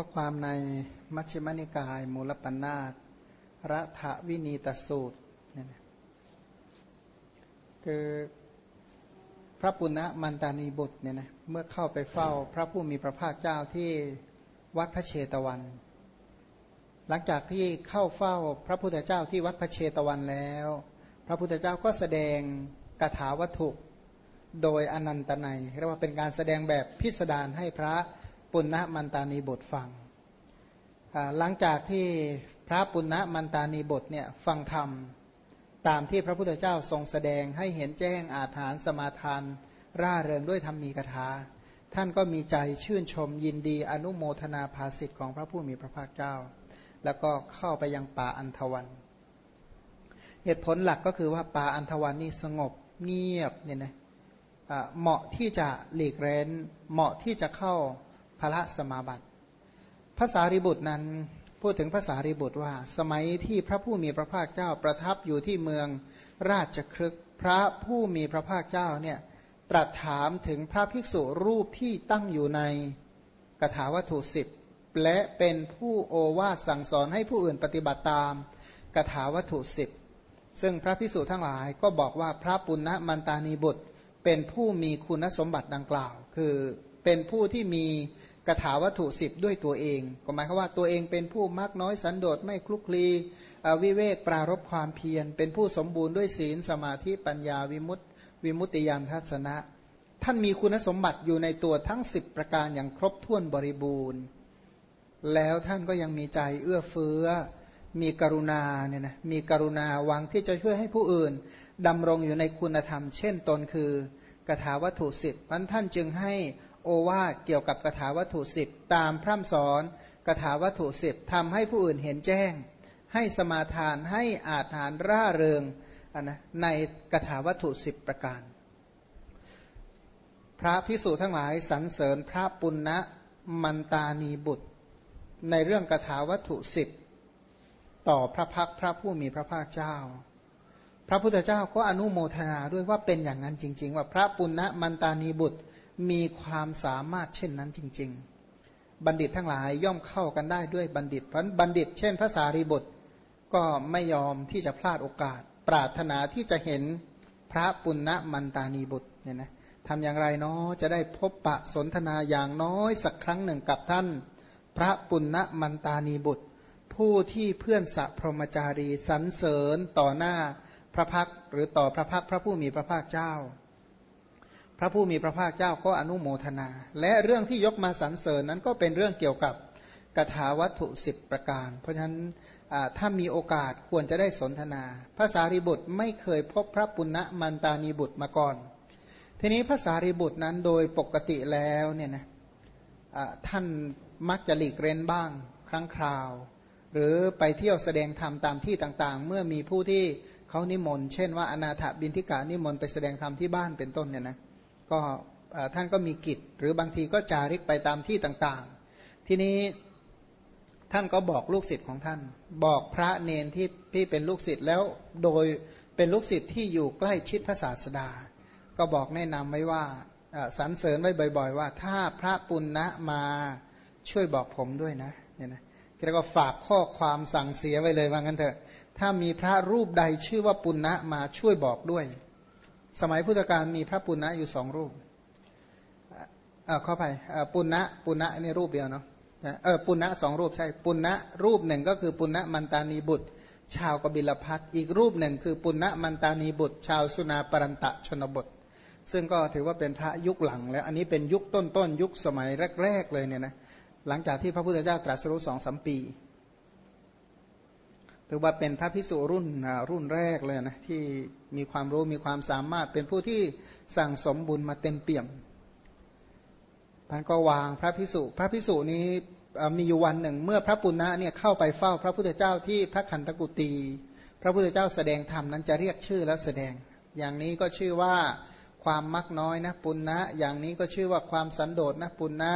ข้อความในมัชฌิมนิกาย มูลปัญนาตรัฐวินีตสูตรเนี่ยนะคือพระปุณณมันตานีบุตรเนี่ยนะเมื่อเข้าไปเฝ้าพระผู้มีพระภาคเจ้าที่วัดพระเชตวัน หลังจากที่เข้าเฝ้าพระพุทธเจ้าที่วัดพระเชตวันแล้ว พระพุทธเจ้าก็แสดงกถาวัตถุโดยอนันตนัยเรียกว่าเป็นการแสดงแบบพิสดารให้พระ ปุณณมันตานีบทฟัง หลังจากที่พระปุณณมันตานีบทเนี่ยฟังธรรมตามที่พระพุทธเจ้าทรงแสดงให้เห็นแจ้งอาถานสมาทาน ร่าเริงด้วยธรรมีกถาท่านก็มีใจชื่นชมยินดีอนุโมทนาภาสิทธิ์ของพระผู้มีพระภาคเจ้า แล้วก็เข้าไปยังป่าอันทวัน เหตุผลหลักก็คือว่าป่าอันทวันนี่สงบเงียบเนี่ยนะเหมาะที่จะหลีกเร้น เหมาะที่จะเข้า พระสมาบัติภาษาริบุตรนั้นพูดถึงภาษาริบุตรว่า สมัยที่พระผู้มีพระภาคเจ้าประทับอยู่ที่เมืองราชครึกพระผู้มีพระภาคเจ้าเนี่ยตรัสถามถึงพระภิกษุรูปที่ตั้งอยู่ในกถาวัตถุสิบและเป็นผู้โอวาทสั่งสอนให้ผู้อื่นปฏิบัติตามกถาวัตถุสิบซึ่งพระภิกษุทั้งหลายก็บอกว่าพระปุณณมันตานีบุตรเป็นผู้มีคุณสมบัติดังกล่าว คือ เป็นผู้ที่มีกถาวัตถุสิบด้วยตัวเอง ก็หมายความว่าตัวเองเป็นผู้มักน้อยสันโดษไม่คลุกคลีวิเวกปรารบความเพียร เป็นผู้สมบูรณ์ด้วยศีลสมาธิปัญญาวิมุตติวิมุตติยานทัศนะ ท่านมีคุณสมบัติอยู่ในตัวทั้ง 10 ประการอย่างครบถ้วนบริบูรณ์ แล้วท่านก็ยังมีใจเอื้อเฟื้อ มีกรุณาเนี่ยนะมีกรุณาหวังที่จะช่วยให้ผู้อื่นดำรงอยู่ในคุณธรรม เช่นตนคือกถาวัตถุสิบมันท่านจึงให้ โอวาทเกี่ยวกับกถาวัตถุสิบตามพร่ำสอนกถาวัตถุสิบทำให้ผู้อื่นเห็นแจ้ง ให้สมาทานให้อาถานร่าเริงนะในกถาวัตถุสิบประการ พระพิสุทั้งหลายสรรเสริญพระปุณณมันตานีบุตร ในเรื่องกถาวัตถุสิบต่อพระพักพระผู้มีพระภาคเจ้า พระพุทธเจ้าก็อนุโมทนาด้วยว่าเป็นอย่างนั้นจริง ๆ ว่าพระปุณณมันตานีบุตร มีความสามารถเช่นนั้นจริง ๆ บัณฑิตทั้งหลายย่อมเข้ากันได้ด้วยบัณฑิต เพราะบัณฑิต เช่นภาษารีบุตร ก็ไม่ยอมที่จะพลาดโอกาส ปรารถนาที่จะเห็นพระปุณณมันตานีบุตรเนี่ยนะทำอย่างไรเนาะจะได้พบปะสนทนาอย่างน้อยสักครั้งหนึ่งกับท่าน พระปุณณมันตานีบุตร ผู้ที่เพื่อนสัพรมจารีสรรเสริญต่อหน้าพระพักหรือต่อพระพักพระผู้มีพระภาคเจ้า พระผู้มีพระภาคเจ้าก็อนุโมทนา และเรื่องที่ยกมาสรรเสริญนั้นก็เป็นเรื่องเกี่ยวกับกถาวัตถุสิบประการ เพราะฉะนั้นถ้ามีโอกาสควรจะได้สนทนาภาษาริบุตรไม่เคยพบพระปุณณมันตานีบุตรมาก่อน ทีนี้ภาษาริบุตรนั้นโดยปกติแล้วเนี่ยนะท่านมักจะหลีกเร้นบ้าง ครั้งคราว หรือไปเที่ยวแสดงธรรมตามที่ต่างๆ เมื่อมีผู้ที่เขานิมนต์ เช่นว่าอนาถบินทิกานิมนต์ไปแสดงธรรมที่บ้านเป็นต้นเนี่ยนะ ก็ท่านก็มีกิจ หรือบางทีก็จาริกไปตามที่ต่างๆ ทีนี้ท่านก็บอกลูกศิษย์ของท่าน บอกพระเนนที่ที่เป็นลูกศิษย์แล้วโดยเป็นลูกศิษย์ที่อยู่ใกล้ชิดพระศาสดา ก็บอกแนะนำไว้ว่าสรรเสริญไว้บ่อย ๆ ว่า ถ้าพระปุณณะมาช่วยบอกผมด้วยนะเนี่ยนะแล้วก็ฝากข้อความสั่งเสียไว้เลยว่างั้นเถอะ ถ้ามีพระรูปใดชื่อว่าปุณณะมาช่วยบอกด้วย สมัยพุทธกาลมีพระปุณณะอยู่สองรูปเออเข้าไปปุณณะปุณณะนี่รูปเดียวเนาะเออปุณณะสองรูปใช่ปุณณะรูปหนึ่งก็คือปุณณะมันตานีบุตร ชาวกบิลพัทอีกรูปหนึ่งคือปุณณะมันตานีบุตร ชาวสุนาปรันตะชนบท ซึ่งก็ถือว่าเป็นพระยุคหลังแล้ว อันนี้เป็นยุคต้นๆยุคสมัยแรก ๆ เลยเนี่ยนะหลังจากที่พระพุทธเจ้าตรัสรู้สองสามปี ถือว่าเป็นพระพิสุรุ่นรุ่นแรกเลยนะที่มีความรู้มีความสามารถเป็นผู้ที่สั่งสมบุญมาเต็มเปี่ยมท่านก็วางพระพิสุพระพิสุนี้มีอยู่วันหนึ่ง เมื่อพระปุณณะเนี่ยเข้าไปเฝ้าพระพุทธเจ้าที่พระคันตกุตีพระพุทธเจ้าแสดงธรรมนั้นจะเรียกชื่อแล้วแสดง อย่างนี้ก็ชื่อว่าความมักน้อยนะปุณณะอย่างนี้ก็ชื่อว่าความสันโดษนะปุณณะ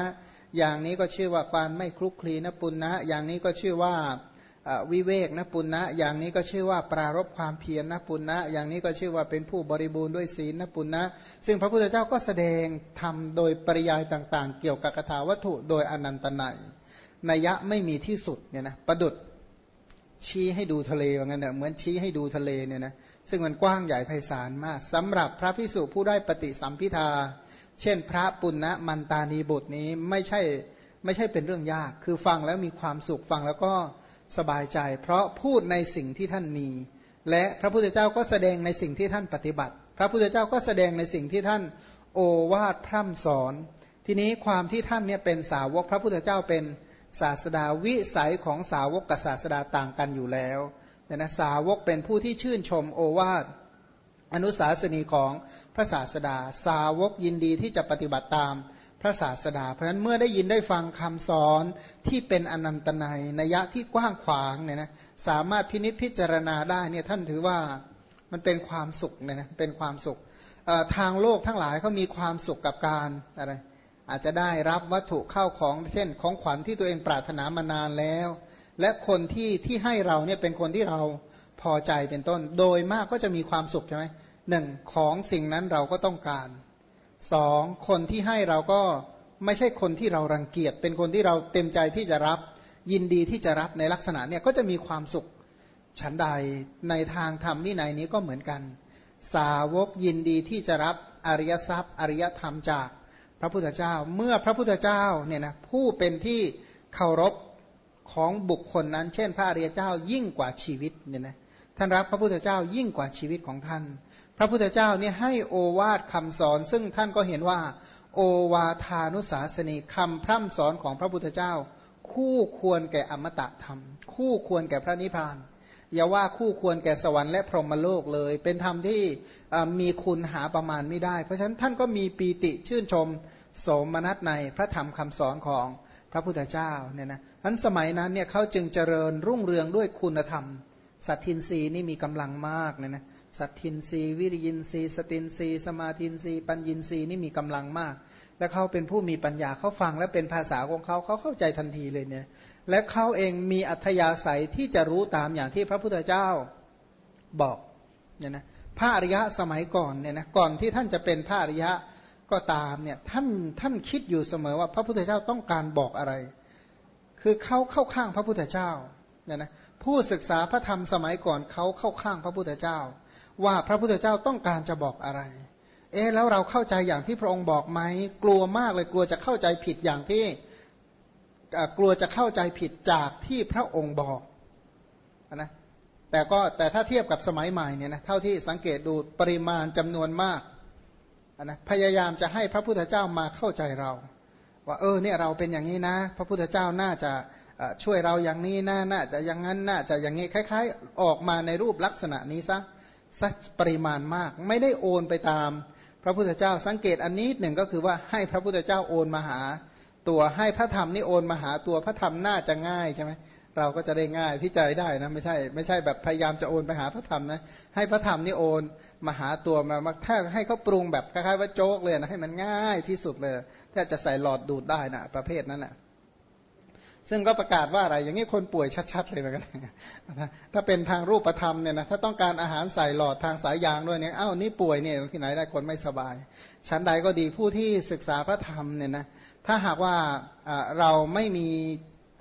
อย่างนี้ก็ชื่อว่าความไม่คลุกคลีนะปุณณะอย่างนี้ก็ชื่อว่า วิเวกนะปุณณะอย่างนี้ก็ชื่อว่าปรารบความเพียรนะปุณณะอย่างนี้ก็ชื่อว่าเป็นผู้บริบูรณ์ด้วยศีลนะปุณณะซึ่งพระพุทธเจ้าก็แสดงทำโดยปริยายต่าง ๆ เกี่ยวกับคาถาวัตถุโดยอนันตนัยนัยยะไม่มีที่สุดเนี่ยนะประดุดชี้ให้ดูทะเลว่างั้นเนอะเหมือนชี้ให้ดูทะเลเนี่ยนะซึ่งมันกว้างใหญ่ไพศาลมากสำหรับพระพิสุผู้ได้ปฏิสัมพิทา เช่น พระปุณณมันตานีบุตรนี้ไม่ใช่ไม่ใช่เป็นเรื่องยาก คือฟังแล้วมีความสุขฟังแล้วก็ สบายใจ เพราะพูดในสิ่งที่ท่านมี และพระพุทธเจ้าก็แสดงในสิ่งที่ท่านปฏิบัติ พระพุทธเจ้าก็แสดงในสิ่งที่ท่านโอวาทพร่ำสอน ทีนี้ความที่ท่านเนี่ยเป็นสาวกพระพุทธเจ้าเป็นศาสดาวิสัยของสาวกกับศาสดาต่างกันอยู่แล้วเนี่ยนะสาวกเป็นผู้ที่ชื่นชมโอวาทอนุสาสนีของพระศาสดา สาวกยินดีที่จะปฏิบัติตาม พระศาสดา เพราะฉะนั้นเมื่อได้ยินได้ฟังคำสอนที่เป็นอนันตนัยนัยะที่กว้างขวางเนี่ยนะสามารถพินิษพิจารณาได้เนี่ยท่านถือว่ามันเป็นความสุขเนี่ยนะเป็นความสุขทางโลกทั้งหลายเขามีความสุขกับการอะไรอาจจะได้รับวัตถุเข้าของเช่น ของขวัญที่ตัวเองปรารถนามานานแล้ว และคนที่ที่ให้เราเนี่ยเป็นคนที่เราพอใจเป็นต้น โดยมากก็จะมีความสุขใช่ไหมหนึ่งของสิ่งนั้นเราก็ต้องการ สองคนที่ให้เราก็ไม่ใช่คนที่เรารังเกียจ เป็นคนที่เราเต็มใจที่จะรับ ยินดีที่จะรับในลักษณะเนี่ยก็จะมีความสุขฉันใดในทางธรรมนี่ในนี้ก็เหมือนกัน สาวกยินดีที่จะรับอริยทรัพย์ อริยธรรมจากพระพุทธเจ้า เมื่อพระพุทธเจ้าเนี่ยนะผู้เป็นที่เคารพของบุคคลนั้น เช่น พระอริยเจ้ายิ่งกว่าชีวิตเนี่ยนะ ท่านรับพระพุทธเจ้ายิ่งกว่าชีวิตของท่าน พระพุทธเจ้าเนี่ยให้โอวาทคำสอน ซึ่งท่านก็เห็นว่า โอวาทานุสาสนีคำพร่ำสอนของพระพุทธเจ้า คู่ควรแก่อมตะธรรม คู่ควรแก่พระนิพพานอย่าว่าคู่ควรแก่สวรรค์และพรหมโลกเลย เป็นธรรมที่มีคุณหาประมาณไม่ได้ เพราะฉะนั้นท่านก็มีปีติชื่นชมโสมนัสในพระธรรมคำสอนของพระพุทธเจ้าเนี่ยนะนั้นสมัยนั้นเนี่ยเขาจึงเจริญรุ่งเรืองด้วยคุณธรรม สัตทินรีนี่มีกำลังมากเนี่ยนะสัตทินรีวิริยินรีสตินรีสมาทินรีปัญญินรีนี่มีกำลังมาก และเขาเป็นผู้มีปัญญาเขาฟังและเป็นภาษาของเขาเขาเข้าใจทันทีเลยเนี่ยและเขาเองมีอัธยาศัยที่จะรู้ตามอย่างที่พระพุทธเจ้าบอกเนี่ยนะพระอริยะสมัยก่อนเนี่ยนะก่อนที่ท่านจะเป็นพระอริยะก็ตามเนี่ยท่านท่านคิดอยู่เสมอว่าพระพุทธเจ้าต้องการบอกอะไร คือเขาเข้าข้างพระพุทธเจ้าเนี่ยนะ ผู้ศึกษาพระธรรมสมัยก่อนเขาเข้าข้างพระพุทธเจ้า ว่าพระพุทธเจ้าต้องการจะบอกอะไร เอ๊แล้วเราเข้าใจอย่างที่พระองค์บอกไหมกลัวมากเลยกลัวจะเข้าใจผิดอย่างที่กลัวจะเข้าใจผิดจากที่พระองค์บอกนะแต่ก็แต่ถ้าเทียบกับสมัยใหม่เนี่ยนะเท่าที่สังเกตดูปริมาณจำนวนมากนะพยายามจะให้พระพุทธเจ้ามาเข้าใจเรา ว่าเออเนี่ยเราเป็นอย่างนี้นะ พระพุทธเจ้าน่าจะ ช่วยเราอย่างนี้นะน่าจะอย่างนั้นน่าจะอย่างนี้คล้าย ๆ ออกมาในรูปลักษณะนี้ซะสักปริมาณมาก ไม่ได้โอนไปตาม พระพุทธเจ้าสังเกตอันนี้หนึ่งก็คือว่าให้พระพุทธเจ้าโอนมาหา ตัวให้พระธรรมนี่โอนมาหาตัวพระธรรมน่าจะง่ายใช่ไหมเราก็จะได้ง่ายที่ใจได้นะไม่ใช่ไม่ใช่แบบพยายามจะโอนไปหาพระธรรมนะให้พระธรรมนี่โอนมาหาตัวมาถ้าให้เขาปรุงแบบคล้ายๆว่าโจ๊กเลยนะให้มันง่ายที่สุดเลยถ้าจะใส่หลอดดูดได้นะประเภทนั้นนะ่ะ ซึ่งก็ประกาศว่าอะไร อย่างนี้คนป่วยชัด ๆ เลยเหมือนกันถ้าเป็นทางรูปธรรมเนี่ยนะถ้าต้องการอาหารใส่หลอดทางสายยางด้วยเนี่ยอ้าวนี่ป่วยเนี่ยที่ไหนได้คนไม่สบาย ชั้นใดก็ดีผู้ที่ศึกษาพระธรรมเนี่ยนะถ้าหากว่าเราไม่มี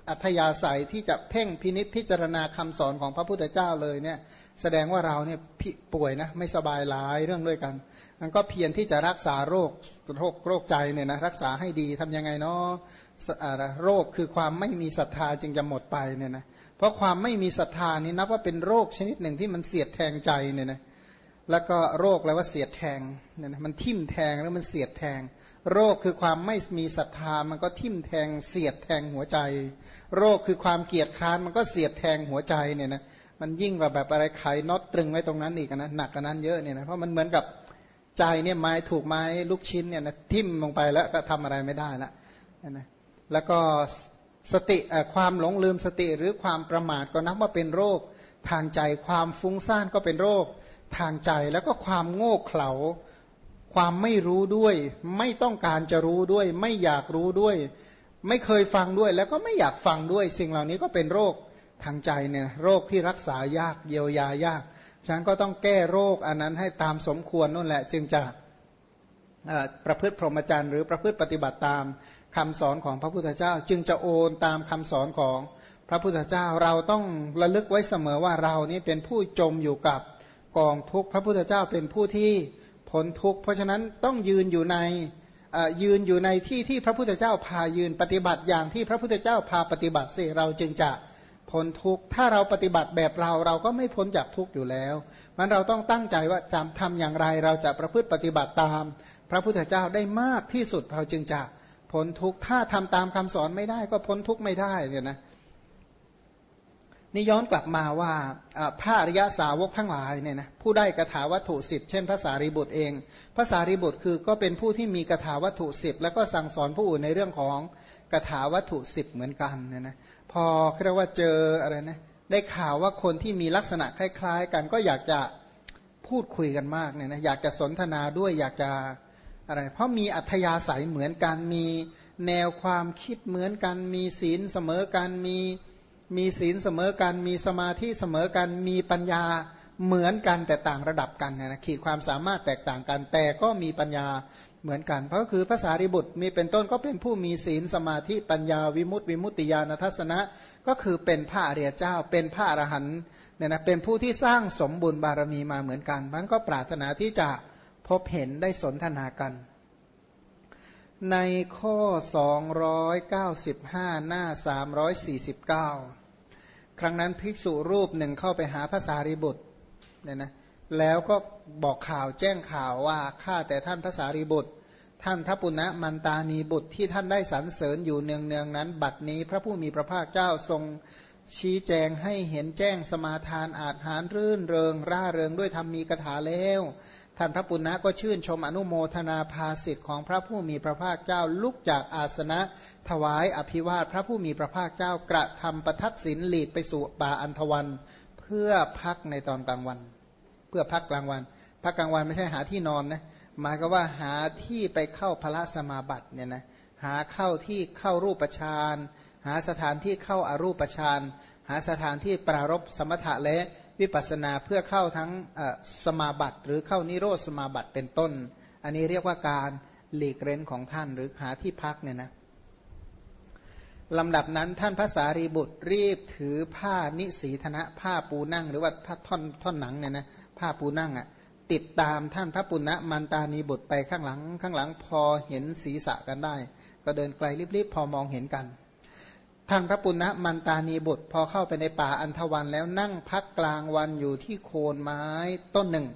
อัธยาศัยที่จะเพ่งพินิษพิจารณาคำสอนของพระพุทธเจ้าเลยเนี่ย แสดงว่าเราเนี่ยป่วยนะไม่สบายหลายเรื่องด้วยกันมันก็เพียรที่จะรักษาโรคโรคโรคใจเนี่ยนะรักษาให้ดีทํำยังไงเนาะโรคคือความไม่มีศรัทธาจึงจะหมดไปเนี่ยนะเพราะความไม่มีศรัทธานี้นับว่าเป็นโรคชนิดหนึ่งที่มันเสียดแทงใจเนี่ยนะแล้วก็โรคแล้วว่าเสียดแทงเนี่ยนะมันทิ่มแทงแล้วมันเสียดแทง โรคคือความไม่มีศรัทธามันก็ทิ่มแทงเสียดแทงหัวใจ โรคคือความเกียดคร้านมันก็เสียดแทงหัวใจเนี่ยนะมันยิ่งกว่าแบบอะไรไขน็อตตรึงไว้ตรงนั้นอีกนะหนักกว่านั้นเยอะเนี่ยนะเพราะมันเหมือนกับใจเนี่ยไม้ถูกไม้ลูกชิ้นเนี่ยนะทิ่มลงไปแล้วก็ทำอะไรไม่ได้ละนะแล้วก็สติความหลงลืมสติหรือความประมาทก็นับว่าเป็นโรคทางใจความฟุ้งซ่านก็เป็นโรคทางใจแล้วก็ความโง่เขลา ความไม่รู้ด้วย ไม่ต้องการจะรู้ด้วย ไม่อยากรู้ด้วย ไม่เคยฟังด้วย แล้วก็ไม่อยากฟังด้วย สิ่งเหล่านี้ก็เป็นโรคทางใจเนี่ยโรคที่รักษายากเยียวยายากฉะนั้นก็ต้องแก้โรคอันนั้นให้ตามสมควรนั่นแหละ จึงจะประพฤติพรหมจรรย์หรือประพฤติปฏิบัติตามคำสอนของพระพุทธเจ้า จึงจะโอนตามคำสอนของพระพุทธเจ้าเราต้องระลึกไว้เสมอว่าเรานี้เป็นผู้จมอยู่กับกองทุกข์พระพุทธเจ้าเป็นผู้ที่ พ้นทุกข์เพราะฉะนั้นต้องยืนอยู่ในยืนอยู่ในที่ที่พระพุทธเจ้าพายืนปฏิบัติอย่างที่พระพุทธเจ้าพาปฏิบัติสิเราจึงจะพ้นทุกข์ถ้าเราปฏิบัติแบบเราเราก็ไม่พ้นจากทุกข์อยู่แล้วมันเราต้องตั้งใจว่าจำทำอย่างไรเราจะประพฤติปฏิบัติตาม พระพุทธเจ้าได้มากที่สุดเราจึงจะพ้นทุกข์ถ้าทำตามคำสอนไม่ได้ก็พ้นทุกข์ไม่ได้เนี่ยนะ นี่ย้อนกลับมาว่าพระอริยสาวกทั้งหลายเนี่ยนะผู้ได้กระถาวัตถุสิบเช่นภาษารีบุตรเองภาษารีบุตรคือก็เป็นผู้ที่มีกระถาวัตถุสิบแล้วก็สั่งสอนผู้อื่นในเรื่องของกระถาวัตถุสิบเหมือนกันเนี่ยนะพอเรียกว่าเจออะไรนะได้ข่าวว่าคนที่มีลักษณะคล้าย ๆ กันก็อยากจะพูดคุยกันมากเนี่ยนะอยากจะสนทนาด้วยอยากจะอะไรเพราะมีอัธยาศัยเหมือนกันมีแนวความคิดเหมือนกัน มีศีลเสมอกันมี มีศีลเสมอกัน มีสมาธิเสมอกัน มีปัญญาเหมือนกันแต่ต่างระดับกันนะขีดความสามารถแตกต่างกัน แต่ก็มีปัญญาเหมือนกัน เพราะคือภาษาริบุตรมีเป็นต้นก็เป็นผู้มีศีลสมาธิปัญญาวิมุตติวิมุตติญาณทัศนะ ก็คือเป็นพระอริยเจ้า เป็นพระอรหันต์เนี่ยนะเป็นผู้ที่สร้างสมบุญบารมีมาเหมือนกันมันก็ปรารถนาที่จะพบเห็นได้สนทนากัน ในข้อ 295 หน้า 349 ครั้งนั้นภิกษุรูปหนึ่งเข้าไปหาพระสารีบุตรเนี่ยนะแล้วก็บอกข่าวแจ้งข่าวว่าข้าแต่ท่านพระสารีบุตร ท่านพระปุณณมันตานีบุตรที่ท่านได้สรรเสริญอยู่เนืองเนืองนั้น บัดนี้พระผู้มีพระภาคเจ้าทรงชี้แจงให้เห็นแจ้งสมาทานอาจหารรื่นเริง ร่าเริงด้วยธรรมมีกถาแล้ว ท่านพระปุณณะก็ชื่นชมอนุโมทนาภาสิทธิ์ของพระผู้มีพระภาคเจ้าลุกจากอาสนะ ถวายอภิวาทพระผู้มีพระภาคเจ้ากระทำประทักษิณหลีดไปสู่ป่าอันทวัน เพื่อพักในตอนกลางวัน เพื่อพักกลางวัน พักกลางวันไม่ใช่หาที่นอนนะหมายก็ว่าหาที่ไปเข้าพระสมาบัติเนี่ยนะหาเข้าที่เข้ารูปฌานหาสถานที่เข้าอารูปฌานหาสถานที่ปรารบสมถะและ วิปัสนาเพื่อเข้าทั้งสมาบัติ หรือเข้านิโรธสมาบัติเป็นต้น อันนี้เรียกว่าการหลีกเร้นของท่านหรือหาที่พักเนี่ยนะลำดับนั้นท่านพระสารีบุตรรีบถือผ้านิสีธนะผ้าปูนั่ง หรือว่าผ้าท่อนท่อนหนังเนี่ยนะผ้าปูนั่งอะ่ะติดตามท่านพระปุณณมันตานีบุตรไปข้างหลัง ข้างหลังพอเห็นศีรษะกันได้ ก็เดินไกลรีบๆพอมองเห็นกัน ท่านพระปุณณมันตานีบุตร พอเข้าไปในป่าอันทวันแล้วนั่งพักกลางวันอยู่ที่โคนไม้ต้นหนึ่ง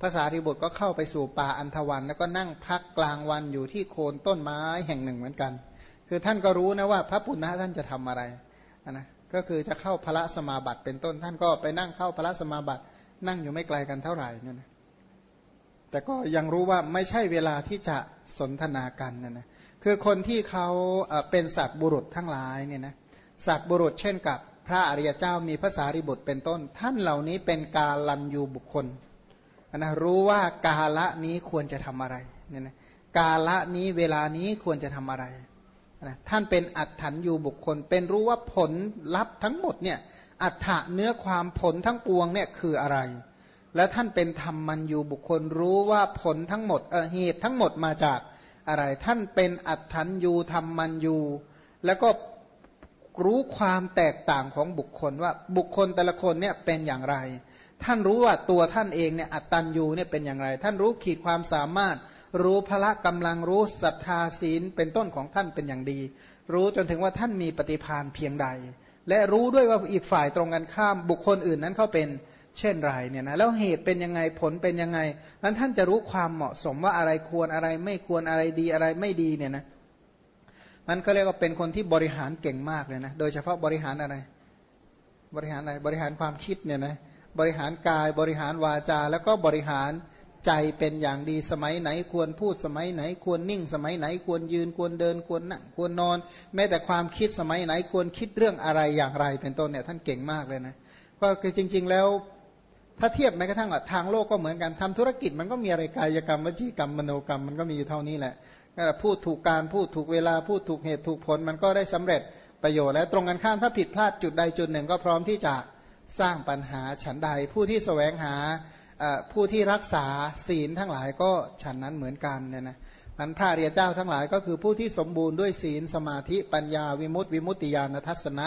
ภาษาริบุตรก็เข้าไปสู่ป่าอันทวัน แล้วก็นั่งพักกลางวันอยู่ที่โคนต้นไม้แห่งหนึ่งเหมือนกัน คือท่านก็รู้นะว่าพระปุณณะท่านจะทำอะไรนะก็คือจะเข้าพระสมาบัติเป็นต้นท่านก็ไปนั่งเข้าพระสมาบัติ นั่งอยู่ไม่ไกลกันเท่าไหร่นั่นนะแต่ก็ยังรู้ว่าไม่ใช่เวลาที่จะสนทนากันนะนะ คือคนที่เขาเป็นสัตว์บุรุษทั้งหลายเนี่ยนะสัตว์บุรุษเช่นกับพระอริยเจ้ามีภาษาริบุตรเป็นต้น ท่านเหล่านี้เป็นกาลันยูบุคคลนะรู้ว่ากาละนี้ควรจะทำอะไรเนี่ยนะกาละนี้เวลานี้ควรจะทำอะไรนะท่านเป็นอัตถันยูบุคคล เป็นรู้ว่าผลลัพธ์ทั้งหมดเนี่ยอัตถะเนื้อความผลทั้งปวงเนี่ยคืออะไร และท่านเป็นธรรมมันยูบุคคลรู้ว่าผลทั้งหมดเออเหตุทั้งหมดมาจาก อะไร ท่านเป็นอัตถันยูธรรมมันยู แล้วก็รู้ความแตกต่างของบุคคลว่าบุคคลแต่ละคนเนี่ยเป็นอย่างไร ท่านรู้ว่าตัวท่านเองเนี่ยอัตตันยูเนี่ยเป็นอย่างไร ท่านรู้ขีดความสามารถ รู้พละกำลังรู้ศรัทธาศีลเป็นต้นของท่านเป็นอย่างดี รู้จนถึงว่าท่านมีปฏิพานเพียงใด และรู้ด้วยว่าอีกฝ่ายตรงกันข้ามบุคคลอื่นนั้นเขาเป็น เช่นไรเนี่ยนะแล้วเหตุเป็นยังไงผลเป็นยังไงนั้นท่านจะรู้ความเหมาะสมว่าอะไรควรอะไรไม่ควรอะไรดีอะไรไม่ดีเนี่ยนะมันก็เรียกว่าเป็นคนที่บริหารเก่งมากเลยนะ โดยเฉพาะบริหารอะไร บริหารอะไร บริหารความคิดเนี่ยนะ บริหารกาย บริหารวาจา แล้วก็บริหารใจเป็นอย่างดี สมัยไหนควรพูด สมัยไหนควรนิ่ง สมัยไหนควรยืน ควรเดิน ควรนั่ง ควรนอน แม้แต่ความคิดสมัยไหนควรคิดเรื่องอะไรอย่างไร เป็นต้นเนี่ยท่านเก่งมากเลยนะ ก็คือจริง ๆ แล้ว ถ้าเทียบแม้กระทั่งทางโลกก็เหมือนกันทำธุรกิจมันก็มีอะไรกายกรรมวจีกรรมมโนกรรมมันก็มีเท่านี้แหละพูดถูกการพูดถูกเวลาพูดถูกเหตุถูกผลมันก็ได้สำเร็จประโยชน์และตรงกันข้ามถ้าผิดพลาดจุดใดจุดหนึ่งก็พร้อมที่จะสร้างปัญหาฉันใด ผู้ที่แสวงหาผู้ที่รักษาศีลทั้งหลายก็ฉันนั้นเหมือนกันเนี่ยนะอันพระเรียเจ้าทั้งหลายก็คือผู้ที่สมบูรณ์ด้วยศีลสมาธิปัญญาวิมุตติวิมุตติญาณทัศนะ